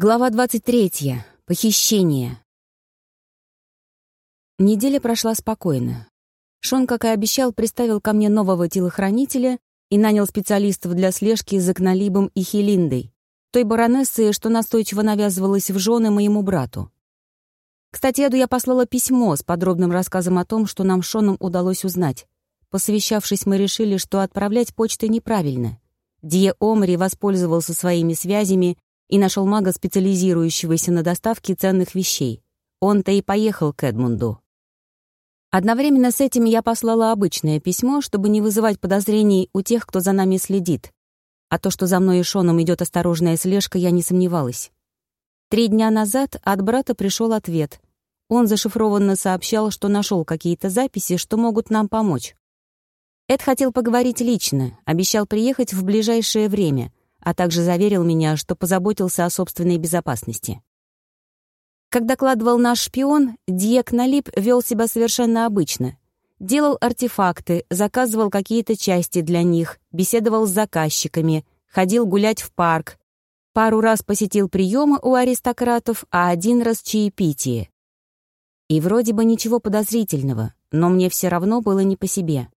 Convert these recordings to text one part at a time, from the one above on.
Глава 23. Похищение. Неделя прошла спокойно. Шон, как и обещал, приставил ко мне нового телохранителя и нанял специалистов для слежки за Кналибом и Хелиндой, той баронессой, что настойчиво навязывалась в жены моему брату. Кстати, Эду я послала письмо с подробным рассказом о том, что нам Шоном удалось узнать. Посовещавшись, мы решили, что отправлять почтой неправильно. Дие Омри воспользовался своими связями и нашел мага, специализирующегося на доставке ценных вещей. Он-то и поехал к Эдмунду. Одновременно с этим я послала обычное письмо, чтобы не вызывать подозрений у тех, кто за нами следит. А то, что за мной и Шоном идет осторожная слежка, я не сомневалась. Три дня назад от брата пришел ответ. Он зашифрованно сообщал, что нашел какие-то записи, что могут нам помочь. Эд хотел поговорить лично, обещал приехать в ближайшее время — а также заверил меня, что позаботился о собственной безопасности. Как докладывал наш шпион, Диек Налип вел себя совершенно обычно. Делал артефакты, заказывал какие-то части для них, беседовал с заказчиками, ходил гулять в парк, пару раз посетил приемы у аристократов, а один раз чаепитие. И вроде бы ничего подозрительного, но мне все равно было не по себе.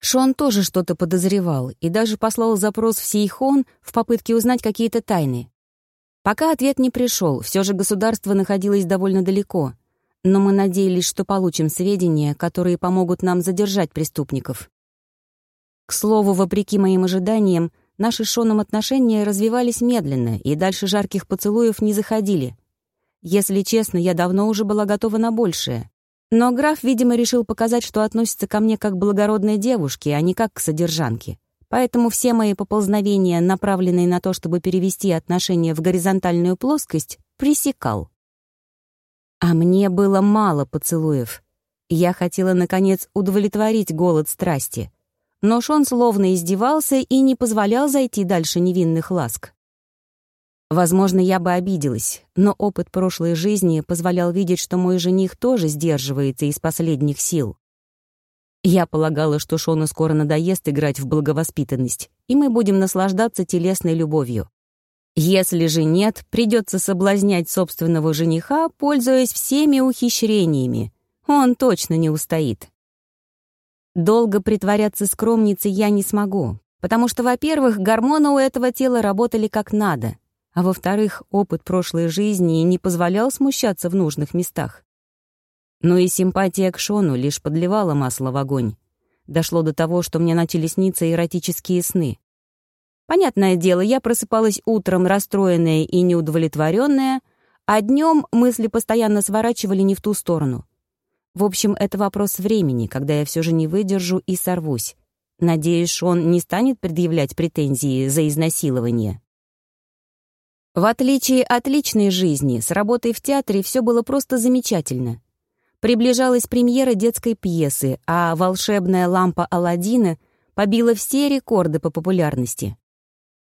Шон тоже что-то подозревал и даже послал запрос в Сейхон в попытке узнать какие-то тайны. Пока ответ не пришел, все же государство находилось довольно далеко, но мы надеялись, что получим сведения, которые помогут нам задержать преступников. К слову, вопреки моим ожиданиям, наши с Шоном отношения развивались медленно и дальше жарких поцелуев не заходили. Если честно, я давно уже была готова на большее. Но граф, видимо, решил показать, что относится ко мне как к благородной девушке, а не как к содержанке. Поэтому все мои поползновения, направленные на то, чтобы перевести отношения в горизонтальную плоскость, пресекал. А мне было мало поцелуев. Я хотела, наконец, удовлетворить голод страсти. Но Шон словно издевался и не позволял зайти дальше невинных ласк. Возможно, я бы обиделась, но опыт прошлой жизни позволял видеть, что мой жених тоже сдерживается из последних сил. Я полагала, что Шону скоро надоест играть в благовоспитанность, и мы будем наслаждаться телесной любовью. Если же нет, придется соблазнять собственного жениха, пользуясь всеми ухищрениями. Он точно не устоит. Долго притворяться скромницей я не смогу, потому что, во-первых, гормоны у этого тела работали как надо — а во-вторых, опыт прошлой жизни не позволял смущаться в нужных местах. Но и симпатия к Шону лишь подливала масло в огонь. Дошло до того, что мне начали сниться эротические сны. Понятное дело, я просыпалась утром расстроенная и неудовлетворенная, а днем мысли постоянно сворачивали не в ту сторону. В общем, это вопрос времени, когда я все же не выдержу и сорвусь. Надеюсь, он не станет предъявлять претензии за изнасилование. В отличие от личной жизни, с работой в театре все было просто замечательно. Приближалась премьера детской пьесы, а волшебная лампа Аладдина побила все рекорды по популярности.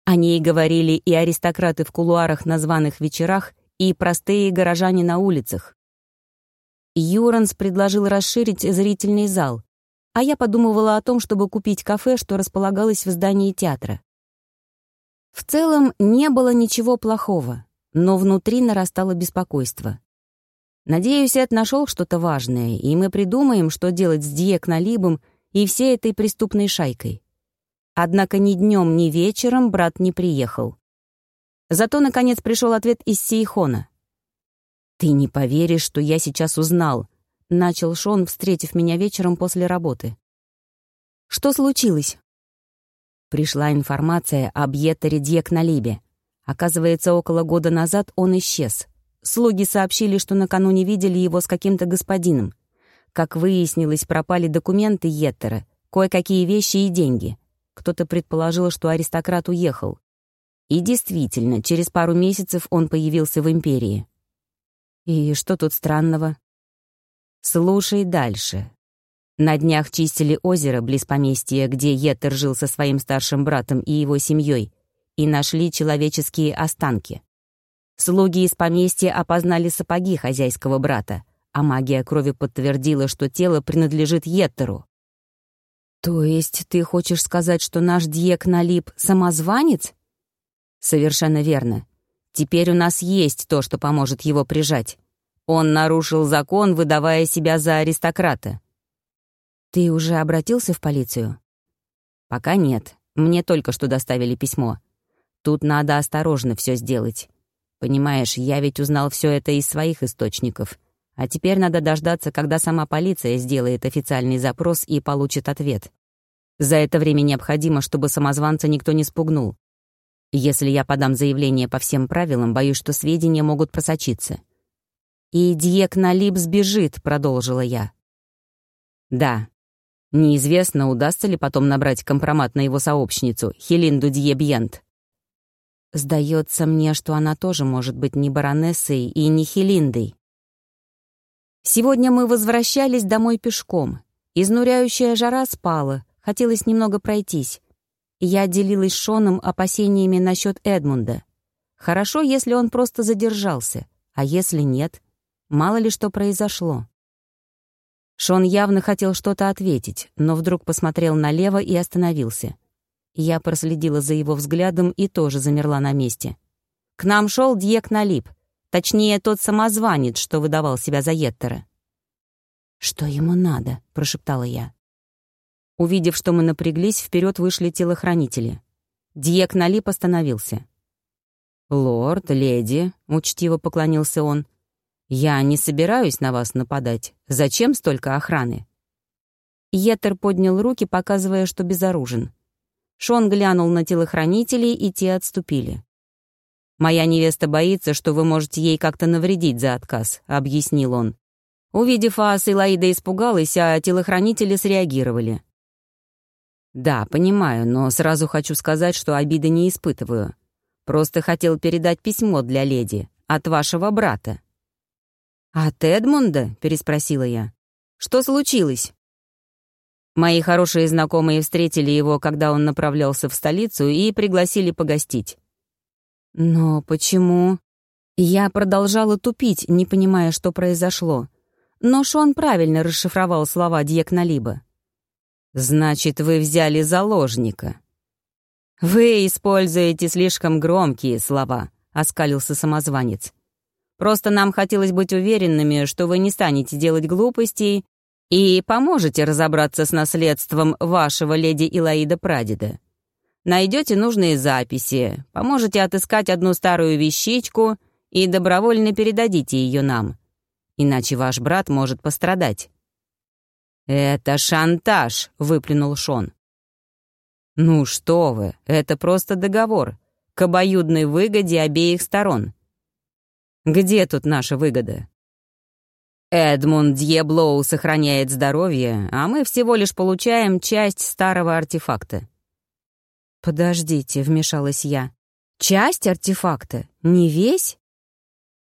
О ней говорили и аристократы в кулуарах на званых вечерах, и простые горожане на улицах. Юранс предложил расширить зрительный зал, а я подумывала о том, чтобы купить кафе, что располагалось в здании театра. В целом не было ничего плохого, но внутри нарастало беспокойство. Надеюсь, Эд нашел что-то важное, и мы придумаем, что делать с Диекналибом и всей этой преступной шайкой. Однако ни днем, ни вечером брат не приехал. Зато, наконец, пришел ответ из Сейхона. «Ты не поверишь, что я сейчас узнал», — начал Шон, встретив меня вечером после работы. «Что случилось?» Пришла информация об Еттере Дьекналибе. Оказывается, около года назад он исчез. Слуги сообщили, что накануне видели его с каким-то господином. Как выяснилось, пропали документы Еттера, кое-какие вещи и деньги. Кто-то предположил, что аристократ уехал. И действительно, через пару месяцев он появился в Империи. И что тут странного? Слушай дальше. На днях чистили озеро близ поместья, где Еттер жил со своим старшим братом и его семьей, и нашли человеческие останки. Слуги из поместья опознали сапоги хозяйского брата, а магия крови подтвердила, что тело принадлежит Еттеру. «То есть ты хочешь сказать, что наш Дьек Налип — самозванец?» «Совершенно верно. Теперь у нас есть то, что поможет его прижать. Он нарушил закон, выдавая себя за аристократа. Ты уже обратился в полицию? Пока нет. Мне только что доставили письмо. Тут надо осторожно все сделать. Понимаешь, я ведь узнал все это из своих источников. А теперь надо дождаться, когда сама полиция сделает официальный запрос и получит ответ. За это время необходимо, чтобы самозванца никто не спугнул. Если я подам заявление по всем правилам, боюсь, что сведения могут просочиться. «И Дьек Налип сбежит», — продолжила я. «Да. Неизвестно, удастся ли потом набрать компромат на его сообщницу, Хелинду Дьебьент. Сдается мне, что она тоже может быть не баронессой и не Хелиндой. Сегодня мы возвращались домой пешком. Изнуряющая жара спала, хотелось немного пройтись. Я делилась с Шоном опасениями насчет Эдмунда. Хорошо, если он просто задержался, а если нет, мало ли что произошло. Шон явно хотел что-то ответить, но вдруг посмотрел налево и остановился. Я проследила за его взглядом и тоже замерла на месте. К нам шел Дьек Налип, точнее, тот самозванец, что выдавал себя за Еттера. «Что ему надо?» — прошептала я. Увидев, что мы напряглись, вперед вышли телохранители. Дьек Налип остановился. «Лорд, леди», — учтиво поклонился он, — «я не собираюсь на вас нападать. Зачем столько охраны?» Еттер поднял руки, показывая, что безоружен. Шон глянул на телохранителей, и те отступили. «Моя невеста боится, что вы можете ей как-то навредить за отказ», — объяснил он. Увидев Ас, Илаида испугалась, а телохранители среагировали. «Да, понимаю, но сразу хочу сказать, что обиды не испытываю. Просто хотел передать письмо для леди от вашего брата». «От Эдмунда?» — переспросила я. «Что случилось?» Мои хорошие знакомые встретили его, когда он направлялся в столицу, и пригласили погостить. Но почему? Я продолжала тупить, не понимая, что произошло. Но Шон правильно расшифровал слова Дьекналиба. «Значит, вы взяли заложника». «Вы используете слишком громкие слова», — оскалился самозванец. «Просто нам хотелось быть уверенными, что вы не станете делать глупостей и поможете разобраться с наследством вашего леди Илаида прадеда. Найдете нужные записи, поможете отыскать одну старую вещичку и добровольно передадите ее нам. Иначе ваш брат может пострадать». «Это шантаж», — выплюнул Шон. «Ну что вы, это просто договор, к обоюдной выгоде обеих сторон. Где тут наша выгода? Эдмунд Дьеблоу сохраняет здоровье, а мы всего лишь получаем часть старого артефакта». «Подождите», — вмешалась я. «Часть артефакта? Не весь?»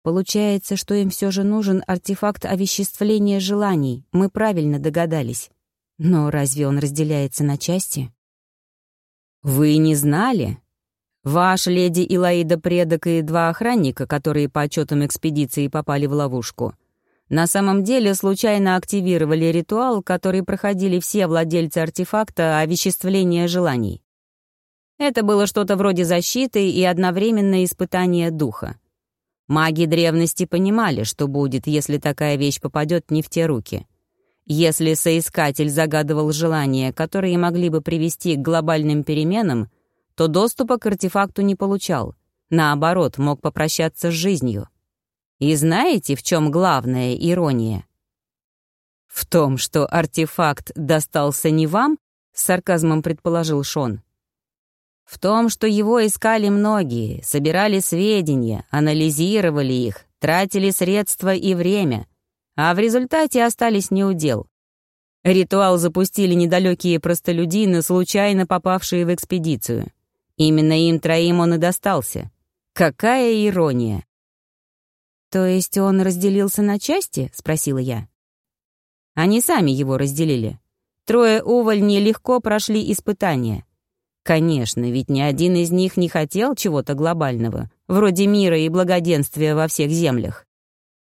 Получается, что им все же нужен артефакт овеществления желаний. Мы правильно догадались. Но разве он разделяется на части? «Вы не знали?» Ваш леди Илаида предок и два охранника, которые по отчетам экспедиции попали в ловушку — на самом деле случайно активировали ритуал, который проходили все владельцы артефакта овеществления желаний. Это было что-то вроде защиты и одновременное испытание духа. Маги древности понимали, что будет, если такая вещь попадет не в те руки. Если соискатель загадывал желания, которые могли бы привести к глобальным переменам, то доступа к артефакту не получал, наоборот, мог попрощаться с жизнью. И знаете, в чем главная ирония? В том, что артефакт достался не вам, с сарказмом предположил Шон. В том, что его искали многие, собирали сведения, анализировали их, тратили средства и время, а в результате остались неудел. Ритуал запустили недалекие простолюдины, случайно попавшие в экспедицию. Именно им троим он и достался. Какая ирония! «То есть он разделился на части?» — спросила я. Они сами его разделили. Трое увольней легко прошли испытания. Конечно, ведь ни один из них не хотел чего-то глобального, вроде мира и благоденствия во всех землях.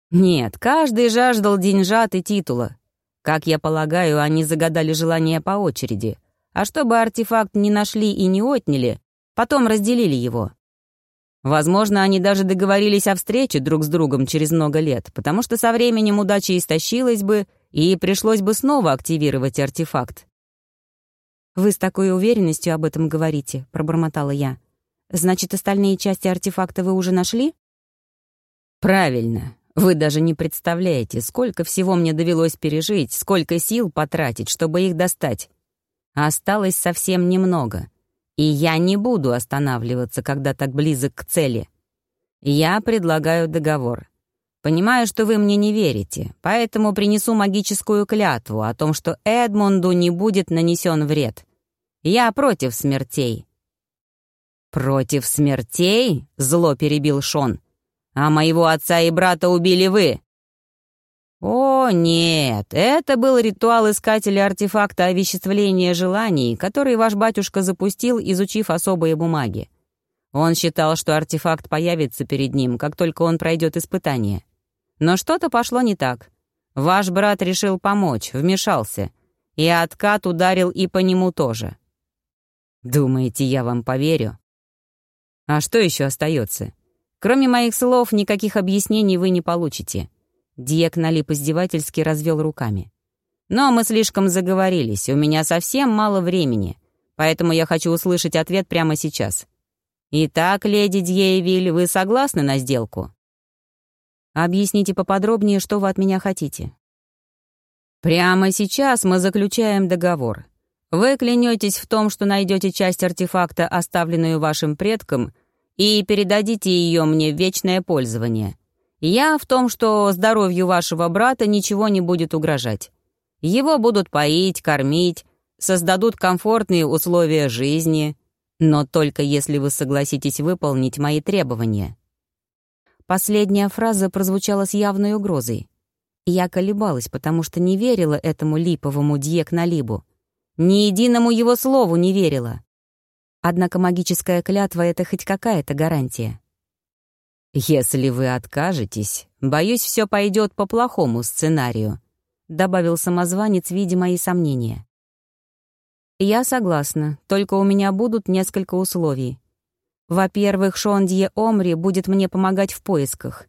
Нет, каждый жаждал деньжат и титула. Как я полагаю, они загадали желание по очереди. А чтобы артефакт не нашли и не отняли, потом разделили его. Возможно, они даже договорились о встрече друг с другом через много лет, потому что со временем удача истощилась бы, и пришлось бы снова активировать артефакт. «Вы с такой уверенностью об этом говорите», — пробормотала я. «Значит, остальные части артефакта вы уже нашли?» «Правильно. Вы даже не представляете, сколько всего мне довелось пережить, сколько сил потратить, чтобы их достать. Осталось совсем немного. И я не буду останавливаться, когда так близок к цели. Я предлагаю договор. Понимаю, что вы мне не верите, поэтому принесу магическую клятву о том, что Эдмунду не будет нанесен вред. Я против смертей». «Против смертей?» — зло перебил Шон. «А моего отца и брата убили вы. О, нет, это был ритуал искателя артефакта овеществления желаний, который ваш батюшка запустил, изучив особые бумаги. Он считал, что артефакт появится перед ним, как только он пройдет испытание. Но что-то пошло не так. Ваш брат решил помочь, вмешался, и откат ударил и по нему тоже. Думаете, я вам поверю? А что еще остается? Кроме моих слов, никаких объяснений вы не получите. Диек налип издевательски развел руками. «Но мы слишком заговорились, у меня совсем мало времени, поэтому я хочу услышать ответ прямо сейчас. Итак, леди Дьеевиль, вы согласны на сделку?» «Объясните поподробнее, что вы от меня хотите». «Прямо сейчас мы заключаем договор. Вы клянетесь в том, что найдете часть артефакта, оставленную вашим предком, и передадите ее мне в вечное пользование. Я в том, что здоровью вашего брата ничего не будет угрожать. Его будут поить, кормить, создадут комфортные условия жизни, но только если вы согласитесь выполнить мои требования». Последняя фраза прозвучала с явной угрозой. Я колебалась, потому что не верила этому липовому Дьек на Либу. Ни единому его слову не верила. Однако магическая клятва — это хоть какая-то гарантия. «Если вы откажетесь, боюсь, все пойдет по плохому сценарию», добавил самозванец, видя мои сомнения. «Я согласна, только у меня будут несколько условий. Во-первых, Шондье Омри будет мне помогать в поисках.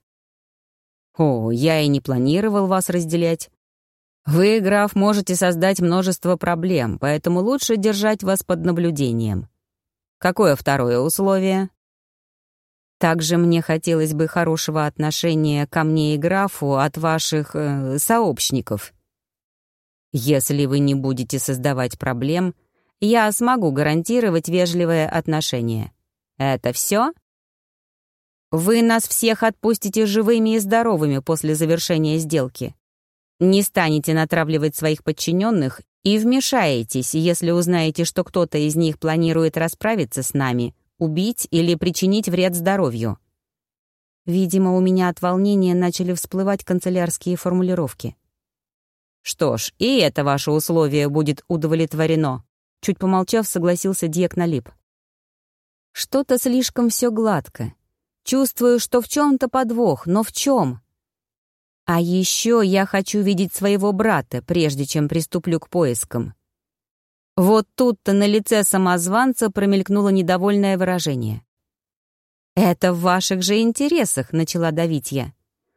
О, я и не планировал вас разделять. Вы, граф, можете создать множество проблем, поэтому лучше держать вас под наблюдением. Какое второе условие? Также мне хотелось бы хорошего отношения ко мне и графу от ваших э, сообщников. Если вы не будете создавать проблем, я смогу гарантировать вежливое отношение. Это все? Вы нас всех отпустите живыми и здоровыми после завершения сделки. Не станете натравливать своих подчиненных и вмешаетесь, если узнаете, что кто-то из них планирует расправиться с нами убить или причинить вред здоровью. Видимо, у меня от волнения начали всплывать канцелярские формулировки. «Что ж, и это ваше условие будет удовлетворено», чуть помолчав, согласился Дьек Налип. «Что-то слишком все гладко. Чувствую, что в чем-то подвох, но в чем? А еще я хочу видеть своего брата, прежде чем приступлю к поискам. Вот тут-то на лице самозванца промелькнуло недовольное выражение. «Это в ваших же интересах», — начала давить я.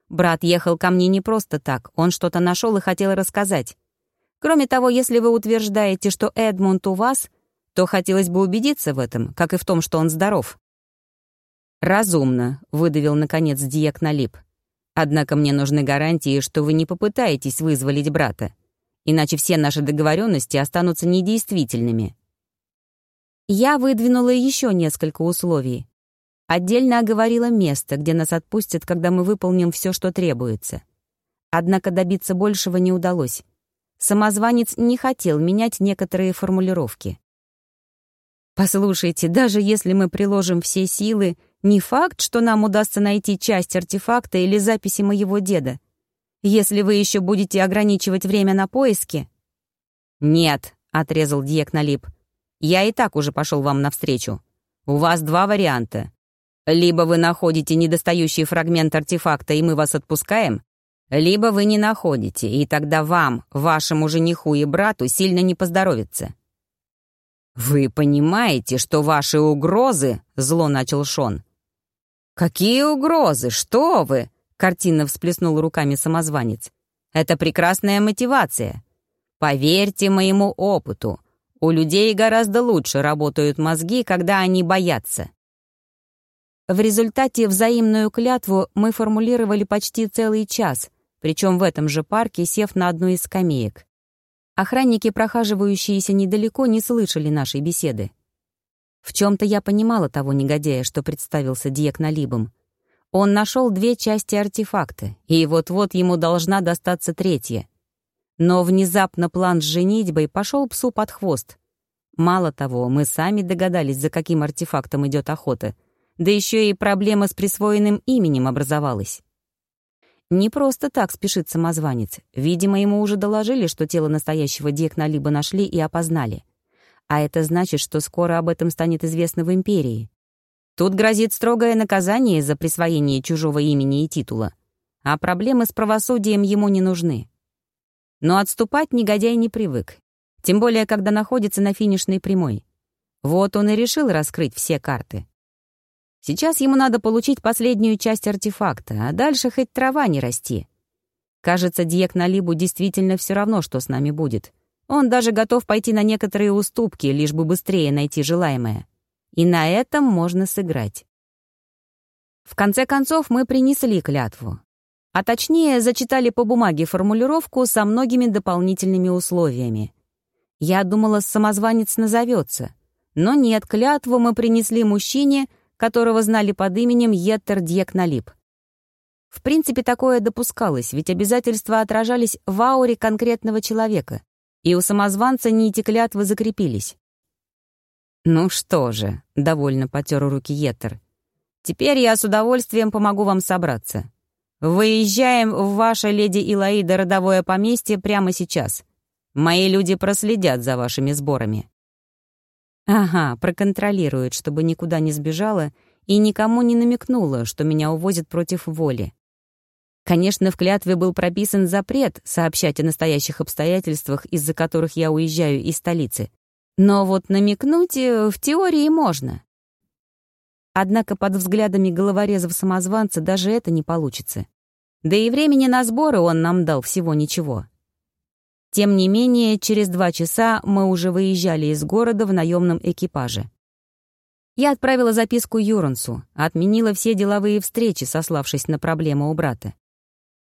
Брат ехал ко мне не просто так, он что-то нашел и хотел рассказать. Кроме того, если вы утверждаете, что Эдмунд у вас, то хотелось бы убедиться в этом, как и в том, что он здоров. «Разумно», — выдавил, наконец, Диек Налип. «Однако мне нужны гарантии, что вы не попытаетесь вызволить брата иначе все наши договоренности останутся недействительными. Я выдвинула еще несколько условий. Отдельно оговорила место, где нас отпустят, когда мы выполним все, что требуется. Однако добиться большего не удалось. Самозванец не хотел менять некоторые формулировки. «Послушайте, даже если мы приложим все силы, не факт, что нам удастся найти часть артефакта или записи моего деда. Если вы еще будете ограничивать время на поиски...» «Нет», — отрезал Дьек Налип. «Я и так уже пошел вам навстречу. У вас два варианта. Либо вы находите недостающий фрагмент артефакта, и мы вас отпускаем, либо вы не находите, и тогда вам, вашему жениху и брату сильно не поздоровится». «Вы понимаете, что ваши угрозы...» — зло начал Шон. «Какие угрозы? Что вы?» — картинно всплеснул руками самозванец. «Это прекрасная мотивация. Поверьте моему опыту, у людей гораздо лучше работают мозги, когда они боятся». В результате взаимную клятву мы формулировали почти целый час, причем в этом же парке, сев на одну из скамеек. Охранники, прохаживающиеся недалеко, не слышали нашей беседы. В чем-то я понимала того негодяя, что представился Диекналибом. Он нашел две части артефакта, и вот-вот ему должна достаться третья. Но внезапно план с женитьбой пошел псу под хвост. Мало того, мы сами догадались, за каким артефактом идет охота, да еще и проблема с присвоенным именем образовалась. Не просто так спешит самозванец. Видимо, ему уже доложили, что тело настоящего Декна либо нашли и опознали. А это значит, что скоро об этом станет известно в Империи. Тут грозит строгое наказание за присвоение чужого имени и титула. А проблемы с правосудием ему не нужны. Но отступать негодяй не привык. Тем более, когда находится на финишной прямой. Вот он и решил раскрыть все карты. Сейчас ему надо получить последнюю часть артефакта, а дальше хоть трава не расти. Кажется, Диек Налибу действительно все равно, что с нами будет. Он даже готов пойти на некоторые уступки, лишь бы быстрее найти желаемое. И на этом можно сыграть. В конце концов, мы принесли клятву. А точнее, зачитали по бумаге формулировку со многими дополнительными условиями. Я думала, самозванец назовется. Но нет, клятву мы принесли мужчине, которого знали под именем Еттер Дьекналип. В принципе, такое допускалось, ведь обязательства отражались в ауре конкретного человека и у самозванца нити клятвы закрепились. «Ну что же», — довольно потер руки Еттер, «теперь я с удовольствием помогу вам собраться. Выезжаем в ваше леди Илаида родовое поместье прямо сейчас. Мои люди проследят за вашими сборами». «Ага, проконтролирует, чтобы никуда не сбежала и никому не намекнула, что меня увозят против воли. Конечно, в клятве был прописан запрет сообщать о настоящих обстоятельствах, из-за которых я уезжаю из столицы. Но вот намекнуть э, в теории можно. Однако под взглядами головорезов-самозванца даже это не получится. Да и времени на сборы он нам дал всего ничего. Тем не менее, через два часа мы уже выезжали из города в наемном экипаже. Я отправила записку Юрансу, отменила все деловые встречи, сославшись на проблему у брата.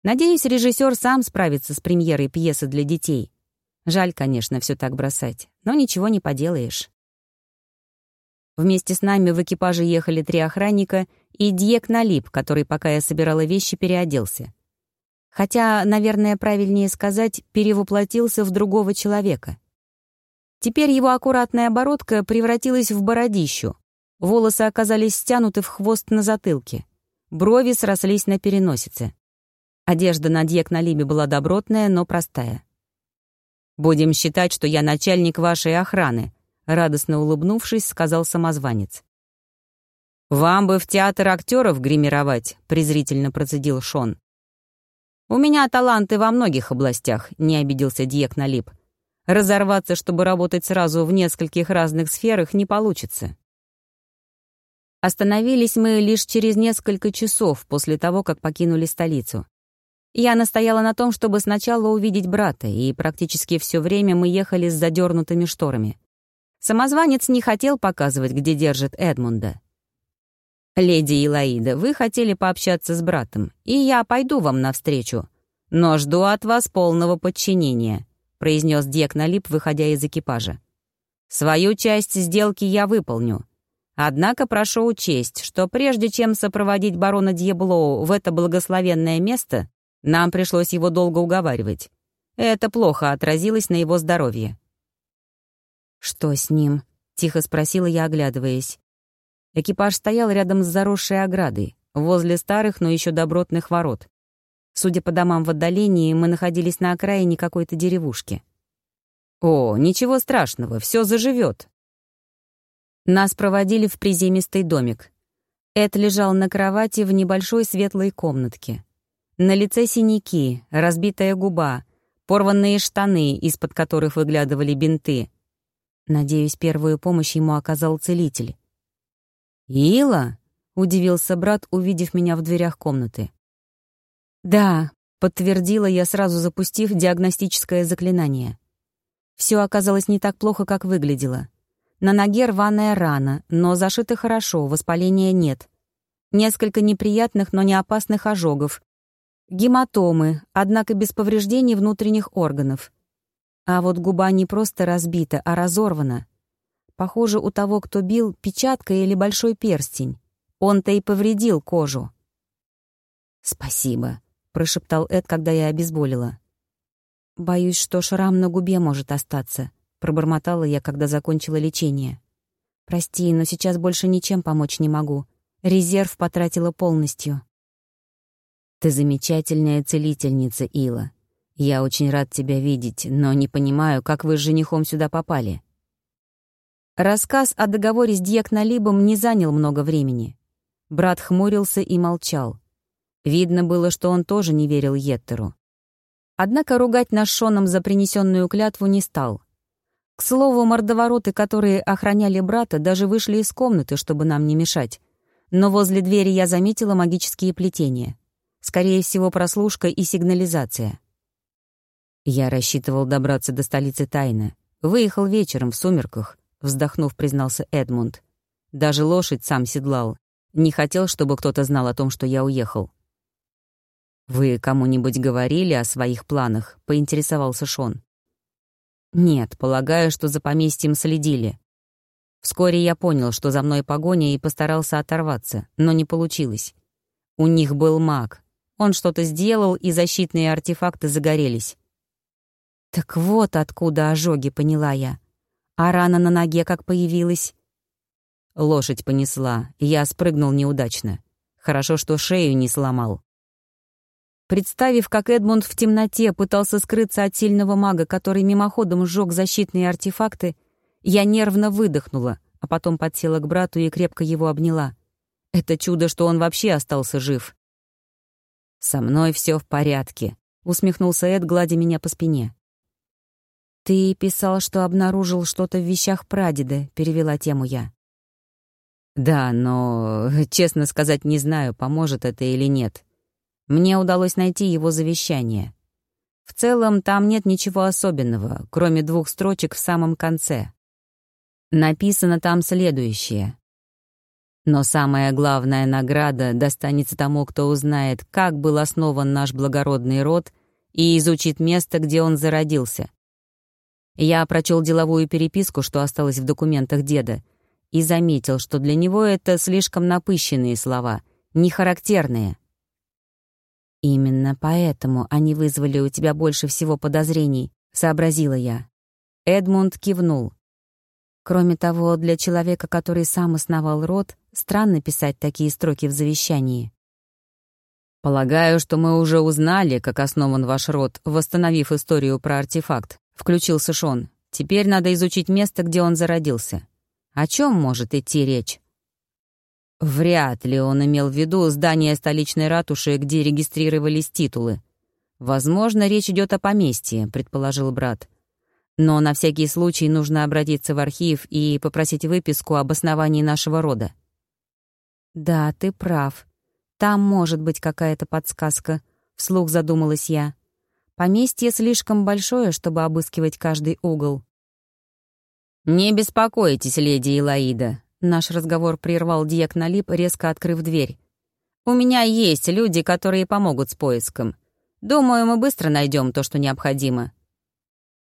Надеюсь, режиссер сам справится с премьерой пьесы для детей. Жаль, конечно, все так бросать, но ничего не поделаешь. Вместе с нами в экипаже ехали три охранника и Дьек Налип, который, пока я собирала вещи, переоделся. Хотя, наверное, правильнее сказать, перевоплотился в другого человека. Теперь его аккуратная оборотка превратилась в бородищу. Волосы оказались стянуты в хвост на затылке. Брови срослись на переносице. Одежда на Дьек Налибе была добротная, но простая. «Будем считать, что я начальник вашей охраны», — радостно улыбнувшись, сказал самозванец. «Вам бы в театр актеров гримировать», — презрительно процедил Шон. «У меня таланты во многих областях», — не обиделся Дьек Налип. «Разорваться, чтобы работать сразу в нескольких разных сферах, не получится». Остановились мы лишь через несколько часов после того, как покинули столицу. Я настояла на том, чтобы сначала увидеть брата, и практически все время мы ехали с задернутыми шторами. Самозванец не хотел показывать, где держит Эдмунда. «Леди Илаида, вы хотели пообщаться с братом, и я пойду вам навстречу, но жду от вас полного подчинения», произнес Дек Налип, выходя из экипажа. «Свою часть сделки я выполню. Однако прошу учесть, что прежде чем сопроводить барона Дьеблоу в это благословенное место, нам пришлось его долго уговаривать. Это плохо отразилось на его здоровье. «Что с ним?» — тихо спросила я, оглядываясь. Экипаж стоял рядом с заросшей оградой, возле старых, но еще добротных ворот. Судя по домам в отдалении, мы находились на окраине какой-то деревушки. «О, ничего страшного, все заживет. Нас проводили в приземистый домик. Эд лежал на кровати в небольшой светлой комнатке. На лице синяки, разбитая губа, порванные штаны, из-под которых выглядывали бинты. Надеюсь, первую помощь ему оказал целитель. «Ила, — удивился брат, увидев меня в дверях комнаты. «Да», — подтвердила я, сразу запустив диагностическое заклинание. Все оказалось не так плохо, как выглядело. На ноге рваная рана, но зашито хорошо, воспаления нет. Несколько неприятных, но не опасных ожогов. Гематомы, однако без повреждений внутренних органов. А вот губа не просто разбита, а разорвана. Похоже, у того, кто бил, печатка или большой перстень. Он-то и повредил кожу. «Спасибо», — прошептал Эд, когда я обезболила. «Боюсь, что шрам на губе может остаться», пробормотала я, когда закончила лечение. «Прости, но сейчас больше ничем помочь не могу. Резерв потратила полностью». «Ты замечательная целительница, Ила. Я очень рад тебя видеть, но не понимаю, как вы с женихом сюда попали». Рассказ о договоре с Дьякнолибом не занял много времени. Брат хмурился и молчал. Видно было, что он тоже не верил Еттеру. Однако ругать нас Шоном за принесенную клятву не стал — к слову, мордовороты, которые охраняли брата, даже вышли из комнаты, чтобы нам не мешать. Но возле двери я заметила магические плетения. Скорее всего, прослушка и сигнализация. Я рассчитывал добраться до столицы тайно. Выехал вечером в сумерках, вздохнув, признался Эдмунд. Даже лошадь сам седлал. Не хотел, чтобы кто-то знал о том, что я уехал. «Вы кому-нибудь говорили о своих планах?» — поинтересовался Шон. Нет, полагаю, что за поместьем следили. Вскоре я понял, что за мной погоня, и постарался оторваться, но не получилось. У них был маг. Он что-то сделал, и защитные артефакты загорелись. Так вот откуда ожоги, поняла я. А рана на ноге как появилась? Лошадь понесла, я спрыгнул неудачно. Хорошо, что шею не сломал. Представив, как Эдмунд в темноте пытался скрыться от сильного мага, который мимоходом сжег защитные артефакты, я нервно выдохнула, а потом подсела к брату и крепко его обняла. Это чудо, что он вообще остался жив. «Со мной все в порядке», — усмехнулся Эд, гладя меня по спине. «Ты писал, что обнаружил что-то в вещах прадеда», — перевела тему я. «Да, но, честно сказать, не знаю, поможет это или нет. Мне удалось найти его завещание. В целом, там нет ничего особенного, кроме двух строчек в самом конце. Написано там следующее. Но самая главная награда достанется тому, кто узнает, как был основан наш благородный род и изучит место, где он зародился. Я прочел деловую переписку, что осталось в документах деда, и заметил, что для него это слишком напыщенные слова, не характерные. «Именно поэтому они вызвали у тебя больше всего подозрений», — сообразила я. Эдмунд кивнул. Кроме того, для человека, который сам основал род, странно писать такие строки в завещании. «Полагаю, что мы уже узнали, как основан ваш род, восстановив историю про артефакт», — включился Шон. «Теперь надо изучить место, где он зародился. О чем может идти речь?» Вряд ли он имел в виду здание столичной ратуши, где регистрировались титулы. Возможно, речь идет о поместье, предположил брат. Но на всякий случай нужно обратиться в архив и попросить выписку об основании нашего рода. Да, ты прав. Там может быть какая-то подсказка, вслух задумалась я. Поместье слишком большое, чтобы обыскивать каждый угол. «Не беспокойтесь, леди Илаида», Наш разговор прервал Диек Налип, резко открыв дверь. «У меня есть люди, которые помогут с поиском. Думаю, мы быстро найдем то, что необходимо».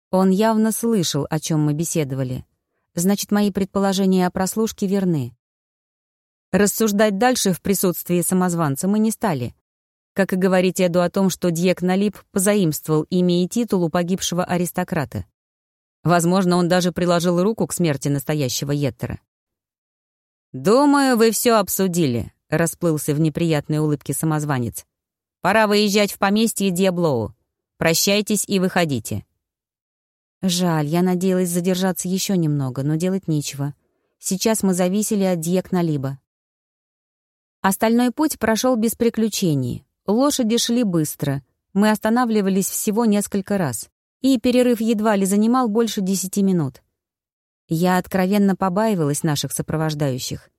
Он явно слышал, о чем мы беседовали. Значит, мои предположения о прослушке верны. Рассуждать дальше в присутствии самозванца мы не стали. Как и говорить Эду о том, что Дьек Налип позаимствовал имя и титул у погибшего аристократа. Возможно, он даже приложил руку к смерти настоящего Еттера. «Думаю, вы все обсудили», — расплылся в неприятной улыбке самозванец. «Пора выезжать в поместье Диаблоу. Прощайтесь и выходите». Жаль, я надеялась задержаться еще немного, но делать нечего. Сейчас мы зависели от Диек Налиба. Остальной путь прошел без приключений. Лошади шли быстро. Мы останавливались всего несколько раз. И перерыв едва ли занимал больше десяти минут. Я откровенно побаивалась наших сопровождающих.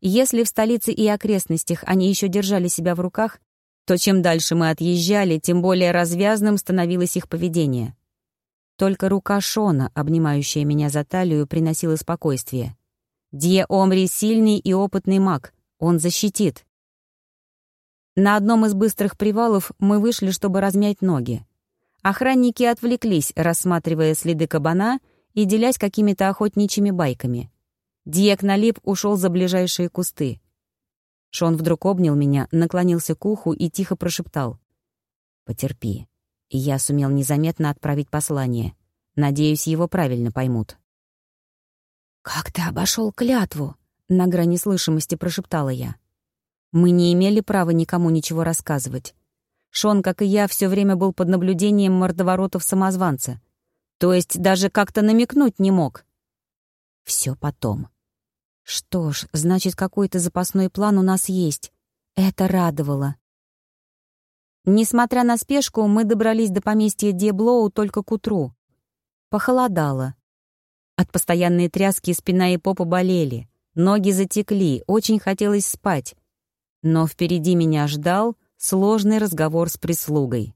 Если в столице и окрестностях они еще держали себя в руках, то чем дальше мы отъезжали, тем более развязным становилось их поведение. Только рука Шона, обнимающая меня за талию, приносила спокойствие. Дье Омри — сильный и опытный маг. Он защитит. На одном из быстрых привалов мы вышли, чтобы размять ноги. Охранники отвлеклись, рассматривая следы кабана и делясь какими-то охотничьими байками. Диек Налип ушел за ближайшие кусты. Шон вдруг обнял меня, наклонился к уху и тихо прошептал. «Потерпи и я сумел незаметно отправить послание. Надеюсь, его правильно поймут. «Как ты обошел клятву?» — на грани слышимости прошептала я. Мы не имели права никому ничего рассказывать. Шон, как и я, все время был под наблюдением мордоворотов-самозванца. То есть даже как-то намекнуть не мог. Все потом. Что ж, значит, какой-то запасной план у нас есть. Это радовало. Несмотря на спешку, мы добрались до поместья Деблоу только к утру. Похолодало. От постоянной тряски спина и попа болели, ноги затекли, очень хотелось спать. Но впереди меня ждал сложный разговор с прислугой.